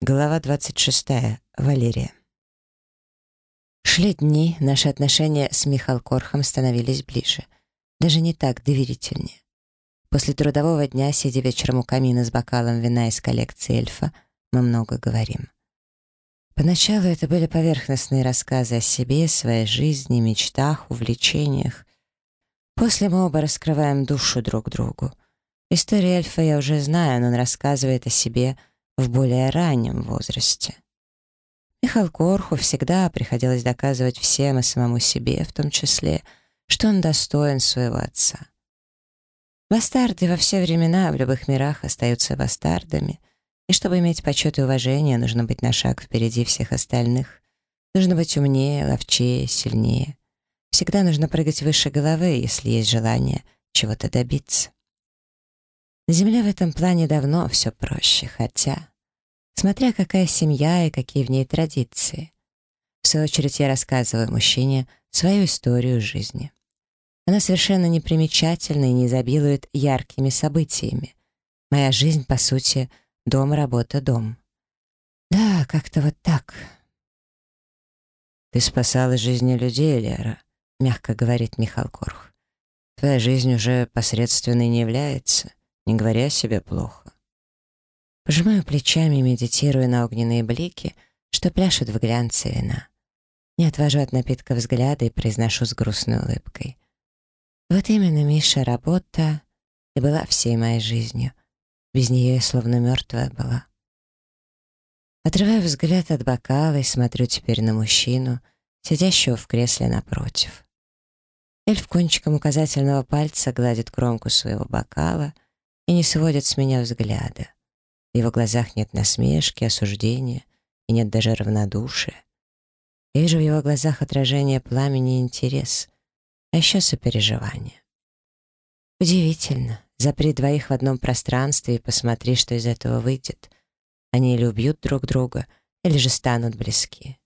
Глава 26. Валерия. Шли дни, наши отношения с Михал Корхом становились ближе. Даже не так доверительнее. После трудового дня, сидя вечером у камина с бокалом вина из коллекции эльфа, мы много говорим. Поначалу это были поверхностные рассказы о себе, своей жизни, мечтах, увлечениях. После мы оба раскрываем душу друг другу. Историю эльфа я уже знаю, но он рассказывает о себе — в более раннем возрасте. Михаил Корху всегда приходилось доказывать всем и самому себе, в том числе, что он достоин своего отца. Бастарды во все времена в любых мирах остаются бастардами, и чтобы иметь почет и уважение, нужно быть на шаг впереди всех остальных. Нужно быть умнее, ловчее, сильнее. Всегда нужно прыгать выше головы, если есть желание чего-то добиться. На Земле в этом плане давно все проще, хотя... Смотря какая семья и какие в ней традиции. В свою очередь я рассказываю мужчине свою историю жизни. Она совершенно непримечательна и не изобилует яркими событиями. Моя жизнь, по сути, дом, работа, дом. Да, как-то вот так. «Ты спасала жизни людей, Лера», — мягко говорит Михаил Корх. «Твоя жизнь уже посредственной не является не говоря о себе плохо. Пожимаю плечами, медитируя на огненные блики, что пляшут в глянце вина. Не отвожу от напитка взгляда и произношу с грустной улыбкой. Вот именно, Миша, работа и была всей моей жизнью. Без нее я словно мертвая была. Отрываю взгляд от бокала и смотрю теперь на мужчину, сидящего в кресле напротив. Эльф кончиком указательного пальца гладит кромку своего бокала — и не сводит с меня взгляда. В его глазах нет насмешки, осуждения и нет даже равнодушия. Я вижу в его глазах отражение пламени и интерес, а еще сопереживание. Удивительно. Запри двоих в одном пространстве и посмотри, что из этого выйдет. Они или убьют друг друга, или же станут близки.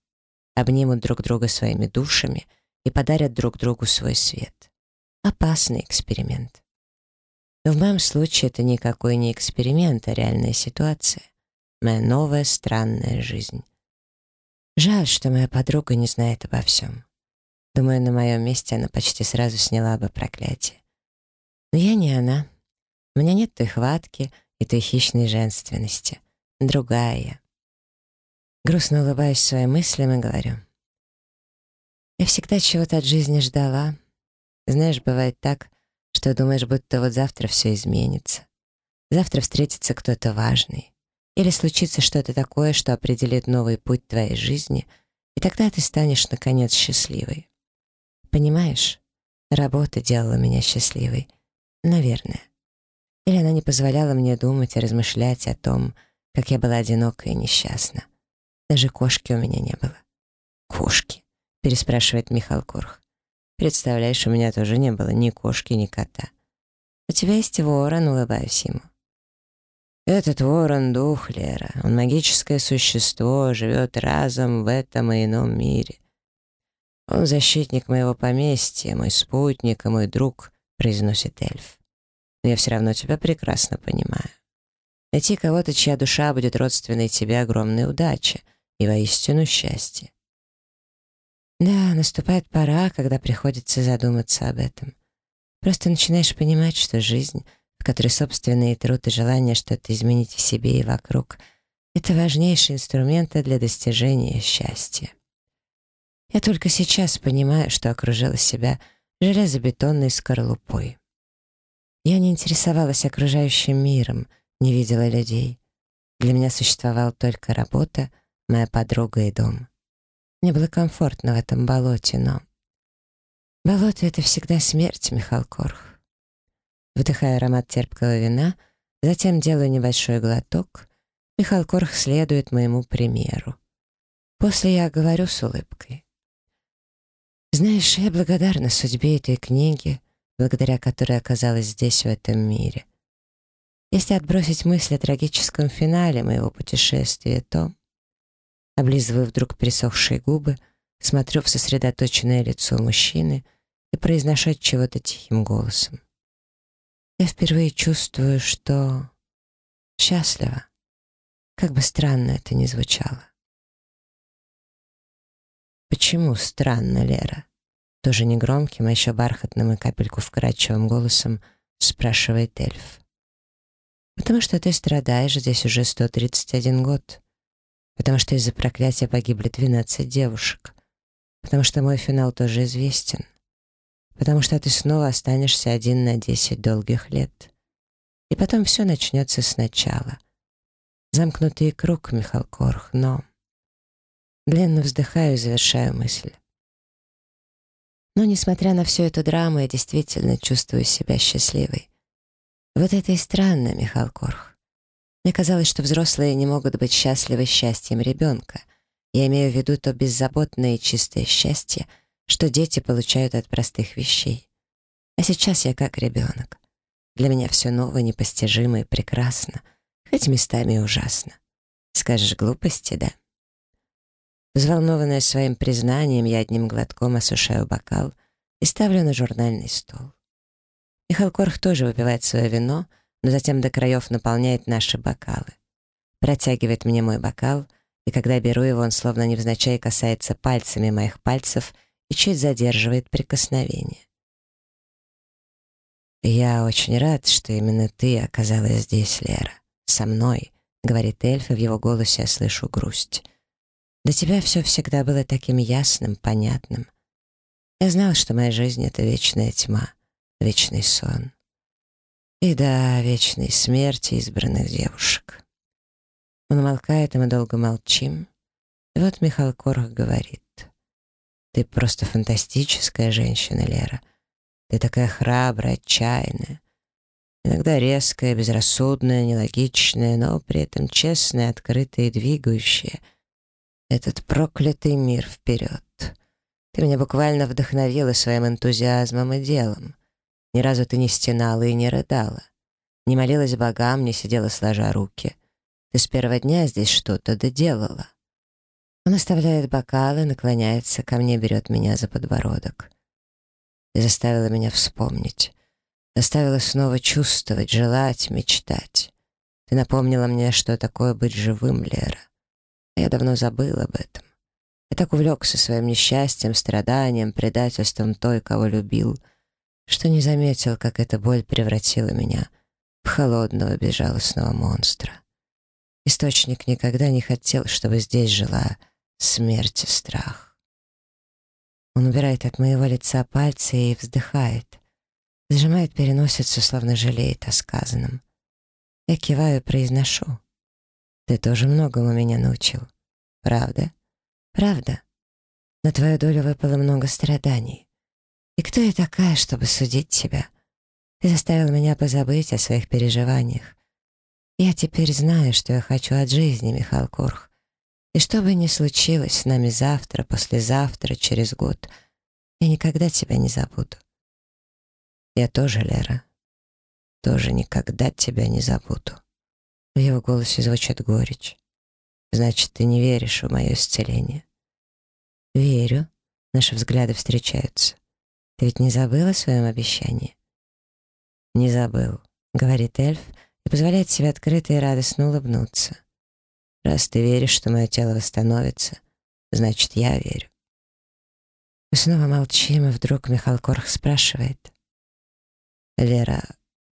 Обнимут друг друга своими душами и подарят друг другу свой свет. Опасный эксперимент. В моем случае это никакой не эксперимент, а реальная ситуация. Моя новая странная жизнь. Жаль, что моя подруга не знает обо всем. Думаю, на моем месте она почти сразу сняла бы проклятие. Но я не она. У меня нет той хватки и той хищной женственности. Другая я. Грустно улыбаюсь своим мыслям и говорю. Я всегда чего-то от жизни ждала. Знаешь, бывает так, что думаешь, будто вот завтра все изменится. Завтра встретится кто-то важный. Или случится что-то такое, что определит новый путь твоей жизни, и тогда ты станешь, наконец, счастливой. Понимаешь, работа делала меня счастливой. Наверное. Или она не позволяла мне думать и размышлять о том, как я была одинока и несчастна. Даже кошки у меня не было. «Кошки?» — переспрашивает Михаил Корх. Представляешь, у меня тоже не было ни кошки, ни кота. У тебя есть ворон, улыбаюсь ему. Этот ворон — дух, Лера. Он магическое существо, живет разом в этом и ином мире. Он защитник моего поместья, мой спутник и мой друг, произносит эльф. Но я все равно тебя прекрасно понимаю. Найти кого-то, чья душа будет родственной тебе, огромная удача и воистину счастье. Да, наступает пора, когда приходится задуматься об этом. Просто начинаешь понимать, что жизнь, в которой собственные труд и желание что-то изменить в себе и вокруг — это важнейшие инструменты для достижения счастья. Я только сейчас понимаю, что окружила себя железобетонной скорлупой. Я не интересовалась окружающим миром, не видела людей. Для меня существовала только работа, моя подруга и дом. Мне было комфортно в этом болоте, но... Болото — это всегда смерть, Михаил Корх. Вдыхая аромат терпкого вина, затем делаю небольшой глоток. Михаил Корх следует моему примеру. После я говорю с улыбкой. Знаешь, я благодарна судьбе этой книги, благодаря которой оказалась здесь, в этом мире. Если отбросить мысль о трагическом финале моего путешествия, то Облизываю вдруг пересохшие губы, смотрю в сосредоточенное лицо мужчины и произношу чего-то тихим голосом. Я впервые чувствую, что счастлива. как бы странно это ни звучало. «Почему странно, Лера?» Тоже негромким, а еще бархатным и капельку вкрадчивым голосом спрашивает эльф. «Потому что ты страдаешь здесь уже 131 год. Потому что из-за проклятия погибли 12 девушек. Потому что мой финал тоже известен. Потому что ты снова останешься один на 10 долгих лет. И потом все начнется сначала. Замкнутый круг, Михал Корх, но... Длинно вздыхаю и завершаю мысль. Но, несмотря на всю эту драму, я действительно чувствую себя счастливой. Вот это и странно, Михаил Корх. Мне казалось, что взрослые не могут быть счастливы счастьем ребенка. Я имею в виду то беззаботное и чистое счастье, что дети получают от простых вещей. А сейчас я как ребенок. Для меня все новое, непостижимо и прекрасно, хоть местами и ужасно. Скажешь глупости, да? Взволнованная своим признанием, я одним глотком осушаю бокал и ставлю на журнальный стол. Михаил Корх тоже выпивает свое вино, но затем до краев наполняет наши бокалы. Протягивает мне мой бокал, и когда беру его, он словно невзначай касается пальцами моих пальцев и чуть задерживает прикосновение. «Я очень рад, что именно ты оказалась здесь, Лера. Со мной», — говорит эльф, и в его голосе я слышу грусть. Для тебя все всегда было таким ясным, понятным. Я знал, что моя жизнь — это вечная тьма, вечный сон. И да, вечной смерти избранных девушек. Он умолкает, и мы долго молчим. И вот Михаил Корх говорит. «Ты просто фантастическая женщина, Лера. Ты такая храбрая, отчаянная. Иногда резкая, безрассудная, нелогичная, но при этом честная, открытая и двигающая — этот проклятый мир вперед. Ты меня буквально вдохновила своим энтузиазмом и делом. Ни разу ты не стенала и не рыдала. Не молилась богам, не сидела сложа руки. Ты с первого дня здесь что-то доделала. Он оставляет бокалы, наклоняется ко мне, берет меня за подбородок. Ты заставила меня вспомнить. Заставила снова чувствовать, желать, мечтать. Ты напомнила мне, что такое быть живым, Лера. Я давно забыл об этом. Я так увлекся своим несчастьем, страданием, предательством той, кого любил, что не заметил, как эта боль превратила меня в холодного безжалостного монстра. Источник никогда не хотел, чтобы здесь жила смерть и страх. Он убирает от моего лица пальцы и вздыхает, сжимает переносицу, словно жалеет о сказанном. Я киваю и произношу. Ты тоже многому меня научил. Правда? Правда. На твою долю выпало много страданий. И кто я такая, чтобы судить тебя? Ты заставил меня позабыть о своих переживаниях. Я теперь знаю, что я хочу от жизни, Михаил Курх. И что бы ни случилось с нами завтра, послезавтра, через год, я никогда тебя не забуду. Я тоже, Лера, тоже никогда тебя не забуду. В его голосе звучит горечь. «Значит, ты не веришь в мое исцеление?» «Верю». Наши взгляды встречаются. «Ты ведь не забыл о своем обещании?» «Не забыл», — говорит эльф и позволяет себе открыто и радостно улыбнуться. «Раз ты веришь, что мое тело восстановится, значит, я верю». Мы снова молчим, и вдруг Михаил Корх спрашивает. «Лера,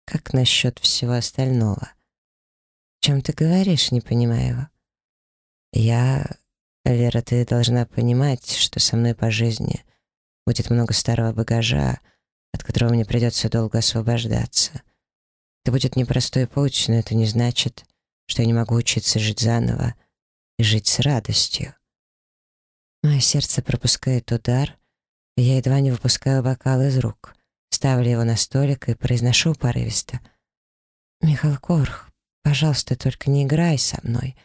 как насчет всего остального?» «О чем ты говоришь?» — не понимаю его. «Я... Лера, ты должна понимать, что со мной по жизни будет много старого багажа, от которого мне придется долго освобождаться. Это будет непростой путь, но это не значит, что я не могу учиться жить заново и жить с радостью. Мое сердце пропускает удар, и я едва не выпускаю бокал из рук, ставлю его на столик и произношу порывисто. «Михаил Корх, Пожалуйста, только не играй со мной.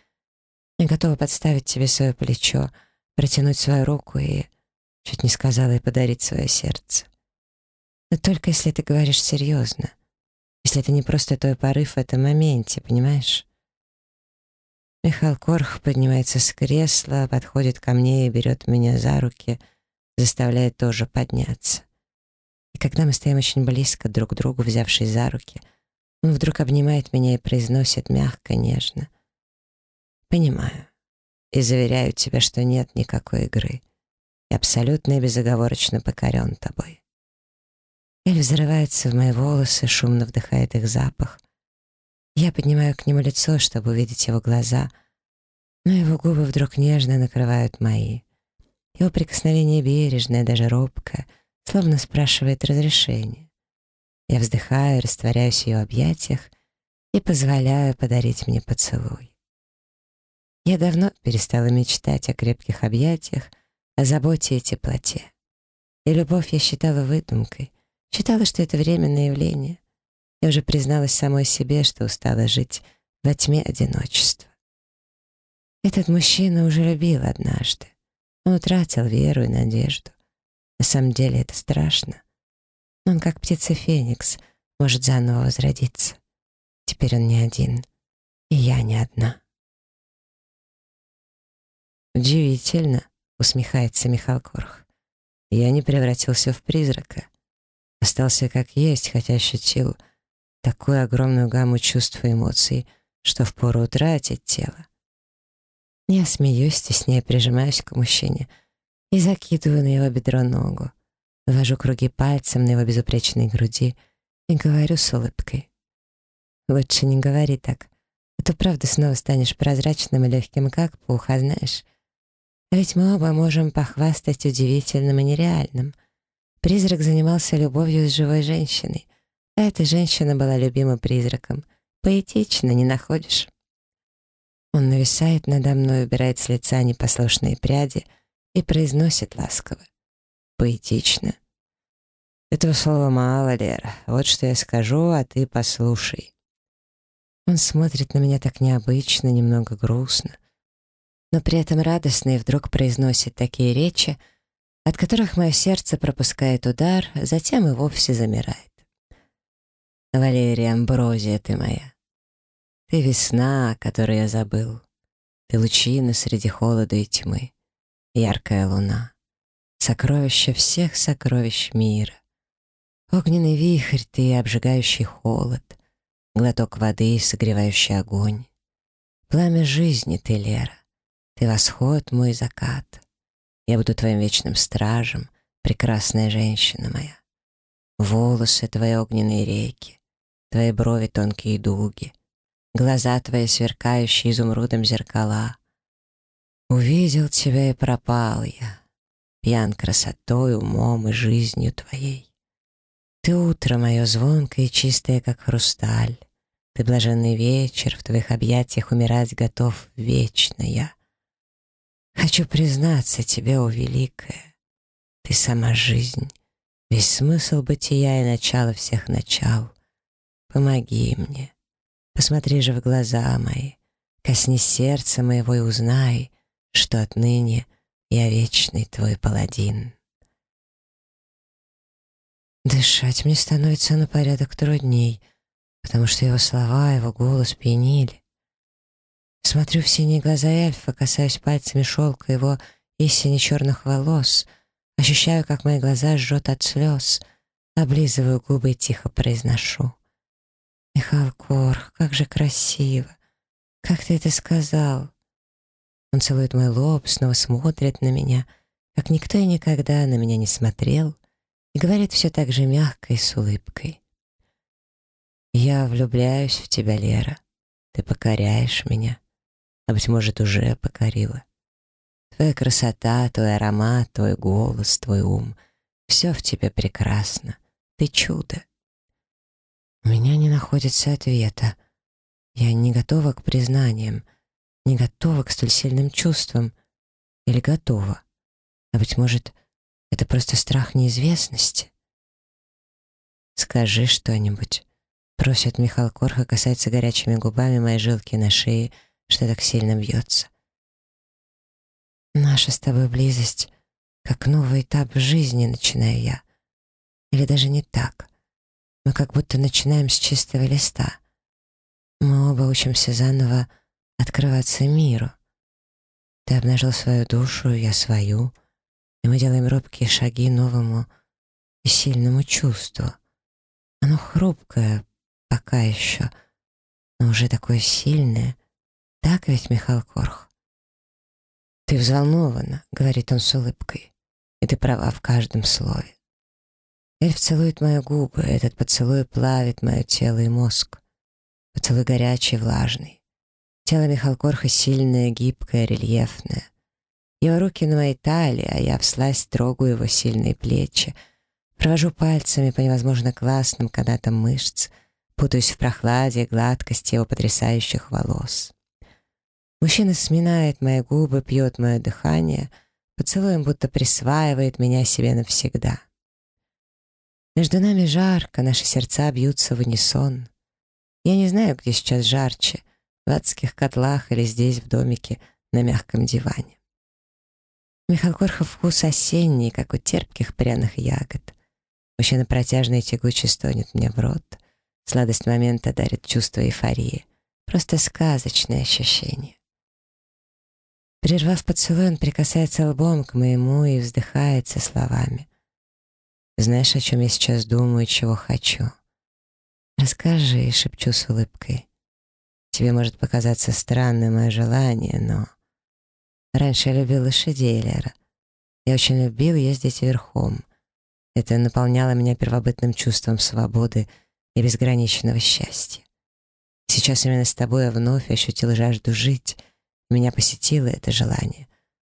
Я готова подставить тебе свое плечо, протянуть свою руку и... Чуть не сказала и подарить свое сердце. Но только если ты говоришь серьезно. Если это не просто твой порыв в этом моменте, понимаешь? Михаил Корх поднимается с кресла, подходит ко мне и берет меня за руки, заставляет тоже подняться. И когда мы стоим очень близко друг к другу, взявшись за руки — он вдруг обнимает меня и произносит мягко, нежно. Понимаю. И заверяю тебя, что нет никакой игры. Абсолютно и безоговорочно покорен тобой. Эль взрывается в мои волосы, шумно вдыхает их запах. Я поднимаю к нему лицо, чтобы увидеть его глаза, но его губы вдруг нежно накрывают мои. Его прикосновение бережное, даже робкое, словно спрашивает разрешение. Я вздыхаю, растворяюсь в ее объятиях и позволяю подарить мне поцелуй. Я давно перестала мечтать о крепких объятиях, о заботе и теплоте. И любовь я считала выдумкой, считала, что это временное явление. Я уже призналась самой себе, что устала жить во тьме одиночества. Этот мужчина уже любил однажды. Он утратил веру и надежду. На самом деле это страшно. Но он, как птица Феникс, может заново возродиться. Теперь он не один, и я не одна. «Удивительно», — усмехается Михаил Корх. «Я не превратился в призрака. Остался как есть, хотя ощутил такую огромную гамму чувств и эмоций, что впору утратить тело. Я смеюсь, стесняя, прижимаюсь к мужчине и закидываю на его бедро ногу, вывожу круги пальцем на его безупречной груди и говорю с улыбкой. Лучше не говори так, а то правда снова станешь прозрачным и легким, как пуха, знаешь. Ведь мы оба можем похвастать удивительным и нереальным. Призрак занимался любовью с живой женщиной, а эта женщина была любимым призраком. Поэтично, не находишь? Он нависает надо мной, убирает с лица непослушные пряди и произносит ласково. Поэтично. Этого слова мало, Лера. Вот что я скажу, а ты послушай. Он смотрит на меня так необычно, немного грустно, но при этом радостно и вдруг произносит такие речи, от которых мое сердце пропускает удар, затем и вовсе замирает. Валерия Амброзия ты моя. Ты весна, которую я забыл. Ты лучина среди холода и тьмы. Яркая луна. Сокровище всех сокровищ мира. Огненный вихрь ты, обжигающий холод — Глоток воды, согревающий огонь. Пламя жизни ты, Лера. Ты восход, мой закат. Я буду твоим вечным стражем, прекрасная женщина моя. Волосы твои огненные реки, твои брови тонкие дуги, глаза твои сверкающие изумрудом зеркала. Увидел тебя и пропал я, пьян красотой, умом и жизнью твоей. Ты утро мое звонкое и чистое, как хрусталь. Ты блаженный вечер, в твоих объятиях умирать готов вечно я. Хочу признаться тебе, о великая, ты сама жизнь, весь смысл бытия и начало всех начал. Помоги мне, посмотри же в глаза мои, коснись сердца моего и узнай, что отныне я вечный твой паладин. Дышать мне становится на порядок трудней, потому что его слова, его голос пьянили. Смотрю в синие глаза эльфа, касаюсь пальцами шелка его истине черных волос, ощущаю, как мои глаза жжет от слез, облизываю губы и тихо произношу. «Михаил Корх, как же красиво! Как ты это сказал?» Он целует мой лоб, снова смотрит на меня, как никто и никогда на меня не смотрел, и говорит все так же мягко и с улыбкой. «Я влюбляюсь в тебя, Лера. Ты покоряешь меня, а, быть может, уже покорила. Твоя красота, твой аромат, твой голос, твой ум — все в тебе прекрасно. Ты чудо». У меня не находится ответа. Я не готова к признаниям, не готова к столь сильным чувствам. Или готова. А, быть может, это просто страх неизвестности. «Скажи что-нибудь», — просит Михаил Корха, касается горячими губами моей жилки на шее, что так сильно бьется. «Наша с тобой близость, как новый этап жизни, начинаю я. Или даже не так. Мы как будто начинаем с чистого листа. Мы оба учимся заново открываться миру. Ты обнажил свою душу, я свою — и мы делаем робкие шаги новому и сильному чувству. Оно хрупкое пока еще, но уже такое сильное, Так ведь, Михаил Корх? «Ты взволнована», — говорит он с улыбкой. «И ты права в каждом слове». Эльф целует мои губы, этот поцелуй плавит мое тело и мозг. Поцелуй горячий, влажный. Тело Михалкорха сильное, гибкое, рельефное. Его руки на моей талии, а я всласть трогаю его сильные плечи. Провожу пальцами по невозможно классным канатам мышц, путаюсь в прохладе и гладкости его потрясающих волос. Мужчина сминает мои губы, пьет мое дыхание, поцелуем будто присваивает меня себе навсегда. Между нами жарко, наши сердца бьются в унисон. Я не знаю, где сейчас жарче — в адских котлах или здесь, в домике, на мягком диване. Михаил Корхов вкус осенний, как у терпких пряных ягод. Мужчина протяжно и тягуче стонет мне в рот. Сладость момента дарит чувство эйфории. Просто сказочное ощущение. Прервав поцелуй, он прикасается лбом к моему и вздыхает со словами. «Знаешь, о чем я сейчас думаю и чего хочу?» «Расскажи», — шепчу с улыбкой. Тебе может показаться странным мое желание, но... Раньше я любил лошадей, Лера. Я очень любил ездить верхом. Это наполняло меня первобытным чувством свободы и безграничного счастья. Сейчас именно с тобой я вновь ощутил жажду жить. Меня посетило это желание.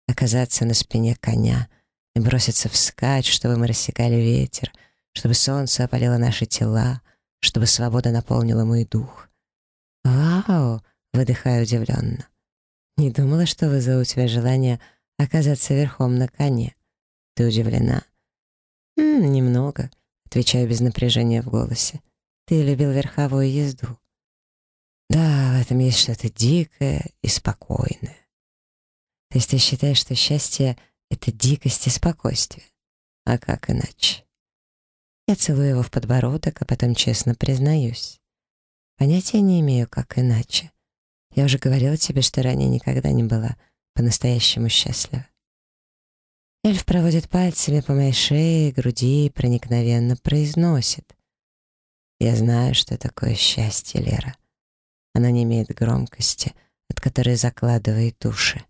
Оказаться на спине коня и броситься вскачь, чтобы мы рассекали ветер, чтобы солнце опалило наши тела, чтобы свобода наполнила мой дух. «Вау!» — выдыхаю удивленно. «Не думала, что вызову у тебя желание оказаться верхом на коне. Ты удивлена?» «М -м, «Немного», — отвечаю без напряжения в голосе. «Ты любил верховую езду». «Да, в этом есть что-то дикое и спокойное». «То есть ты считаешь, что счастье — это дикость и спокойствие? А как иначе?» Я целую его в подбородок, а потом честно признаюсь. Понятия не имею, как иначе. Я уже говорила тебе, что ранее никогда не была по-настоящему счастлива. Эльф проводит пальцами по моей шее груди и проникновенно произносит. Я знаю, что такое счастье, Лера. Оно не имеет громкости, от которой закладывает уши.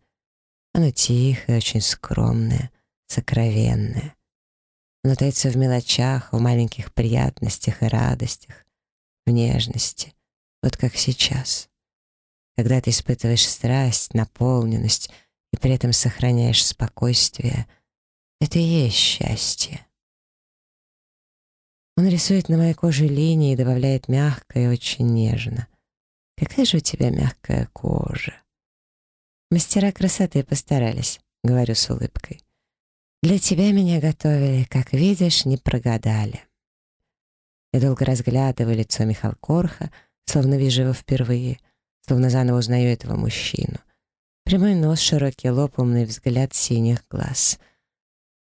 Оно тихое, очень скромное, сокровенное. Оно таится в мелочах, в маленьких приятностях и радостях, в нежности, вот как сейчас. Когда ты испытываешь страсть, наполненность и при этом сохраняешь спокойствие, это и есть счастье. Он рисует на моей коже линии и добавляет мягко и очень нежно. Какая же у тебя мягкая кожа. Мастера красоты постарались, говорю с улыбкой. Для тебя меня готовили, как видишь, не прогадали. Я долго разглядываю лицо Михаила Корха, словно вижу его впервые, словно заново узнаю этого мужчину. Прямой нос, широкий лоб, умный взгляд синих глаз.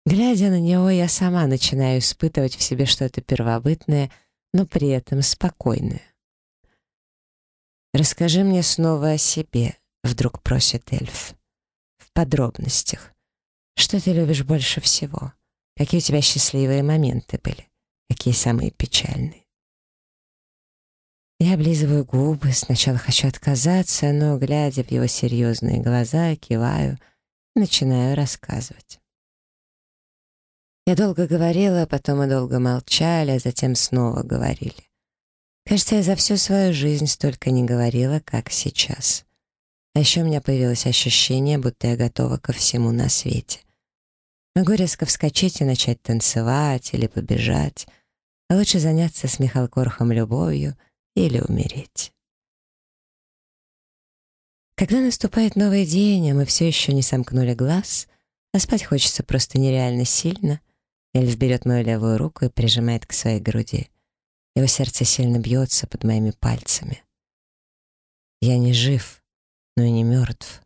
Глядя на него, я сама начинаю испытывать в себе что-то первобытное, но при этом спокойное. «Расскажи мне снова о себе», — вдруг просит эльф. «В подробностях. Что ты любишь больше всего? Какие у тебя счастливые моменты были? Какие самые печальные?» Я облизываю губы, сначала хочу отказаться, но, глядя в его серьезные глаза, киваю начинаю рассказывать. Я долго говорила, потом мы долго молчали, а затем снова говорили. Кажется, я за всю свою жизнь столько не говорила, как сейчас. А еще у меня появилось ощущение, будто я готова ко всему на свете. Могу резко вскочить и начать танцевать или побежать, а лучше заняться с Михалкорхом любовью — или умереть. Когда наступает новый день, а мы все еще не сомкнули глаз, а спать хочется просто нереально сильно, Эльф берет мою левую руку и прижимает к своей груди. Его сердце сильно бьется под моими пальцами. Я не жив, но и не мертв.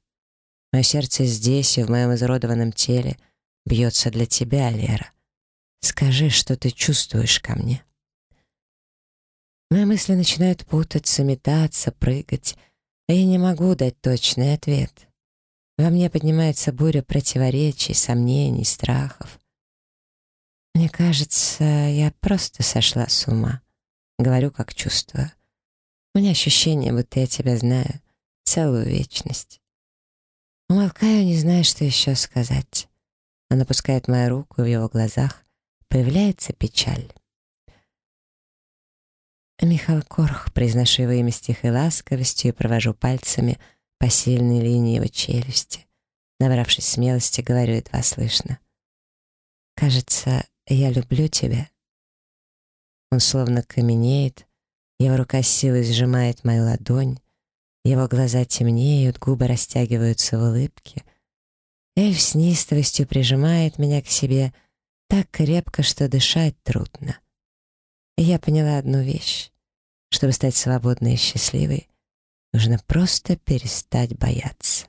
Мое сердце здесь и в моем изуродованном теле бьется для тебя, Лера. Скажи, что ты чувствуешь ко мне. Мои мысли начинают путаться, метаться, прыгать, а я не могу дать точный ответ. Во мне поднимается буря противоречий, сомнений, страхов. Мне кажется, я просто сошла с ума. Говорю, как чувствую. У меня ощущение, будто я тебя знаю целую вечность. Умолкаю, не зная, что еще сказать. Она пускает мою руку, и в его глазах появляется печаль. Михаил Корх, произношу его имя с тихой ласковостью и провожу пальцами по сильной линии его челюсти. Набравшись смелости, говорю едва слышно. «Кажется, я люблю тебя». Он словно каменеет, его рука силой сжимает мою ладонь, его глаза темнеют, губы растягиваются в улыбке. Эльф с неистовостью прижимает меня к себе так крепко, что дышать трудно. И я поняла одну вещь. Чтобы стать свободной и счастливой, нужно просто перестать бояться.